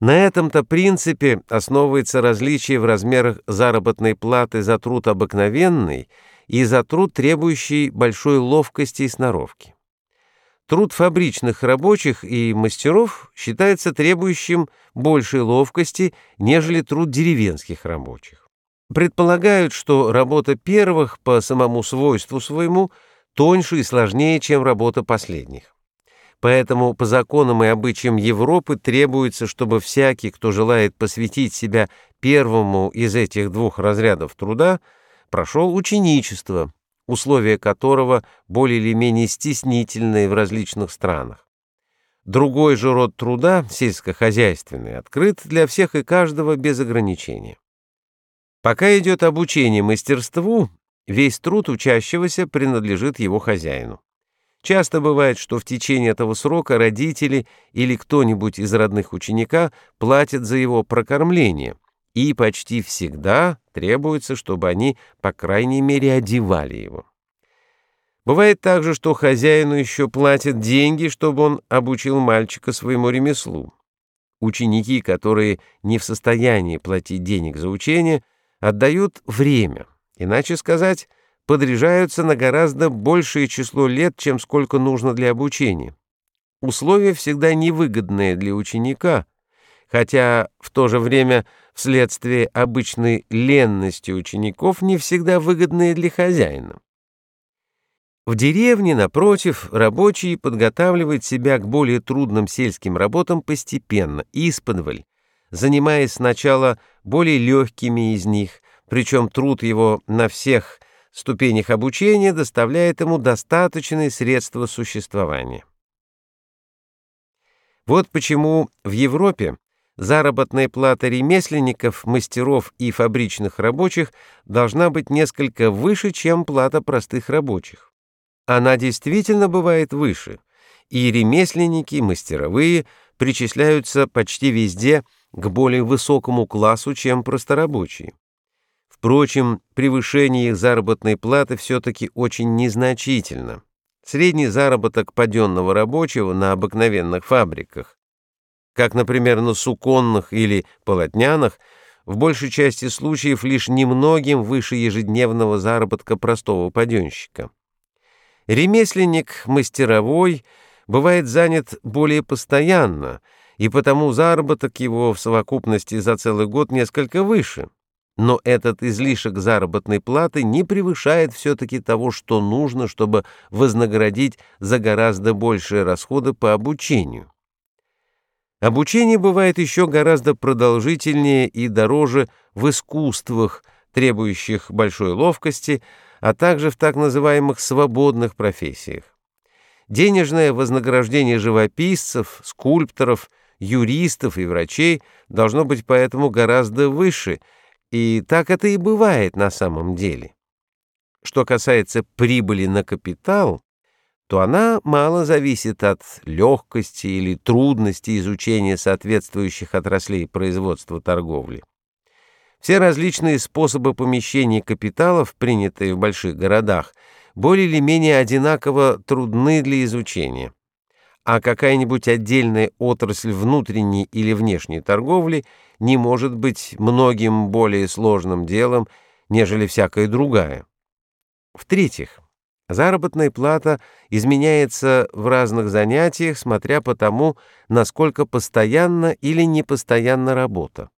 На этом-то принципе основывается различие в размерах заработной платы за труд обыкновенный и за труд, требующий большой ловкости и сноровки. Труд фабричных рабочих и мастеров считается требующим большей ловкости, нежели труд деревенских рабочих. Предполагают, что работа первых по самому свойству своему тоньше и сложнее, чем работа последних. Поэтому по законам и обычаям Европы требуется, чтобы всякий, кто желает посвятить себя первому из этих двух разрядов труда, прошел ученичество, условия которого более или менее стеснительные в различных странах. Другой же род труда, сельскохозяйственный, открыт для всех и каждого без ограничения. Пока идет обучение мастерству, весь труд учащегося принадлежит его хозяину. Часто бывает, что в течение этого срока родители или кто-нибудь из родных ученика платят за его прокормление, и почти всегда требуется, чтобы они, по крайней мере, одевали его. Бывает также, что хозяину еще платят деньги, чтобы он обучил мальчика своему ремеслу. Ученики, которые не в состоянии платить денег за учение, отдают время, иначе сказать, подряжаются на гораздо большее число лет, чем сколько нужно для обучения. Условия всегда невыгодные для ученика, хотя в то же время вследствие обычной ленности учеников не всегда выгодные для хозяина. В деревне, напротив, рабочий подготавливает себя к более трудным сельским работам постепенно, исподволь, занимаясь сначала более легкими из них, причем труд его на всех ступенях обучения доставляет ему достаточные средства существования. Вот почему в Европе заработная плата ремесленников, мастеров и фабричных рабочих должна быть несколько выше, чем плата простых рабочих. Она действительно бывает выше, и ремесленники, мастеровые причисляются почти везде к более высокому классу, чем просторабочие. Впрочем, превышение их заработной платы все-таки очень незначительно. Средний заработок паденного рабочего на обыкновенных фабриках, как, например, на суконных или полотняных, в большей части случаев лишь немногим выше ежедневного заработка простого паденщика. Ремесленник мастеровой бывает занят более постоянно, и потому заработок его в совокупности за целый год несколько выше но этот излишек заработной платы не превышает все-таки того, что нужно, чтобы вознаградить за гораздо большие расходы по обучению. Обучение бывает еще гораздо продолжительнее и дороже в искусствах, требующих большой ловкости, а также в так называемых свободных профессиях. Денежное вознаграждение живописцев, скульпторов, юристов и врачей должно быть поэтому гораздо выше – и так это и бывает на самом деле. Что касается прибыли на капитал, то она мало зависит от легкости или трудности изучения соответствующих отраслей производства торговли. Все различные способы помещения капиталов, принятые в больших городах, более или менее одинаково трудны для изучения а какая-нибудь отдельная отрасль внутренней или внешней торговли не может быть многим более сложным делом, нежели всякая другая. В-третьих, заработная плата изменяется в разных занятиях, смотря по тому, насколько постоянна или непостоянна работа.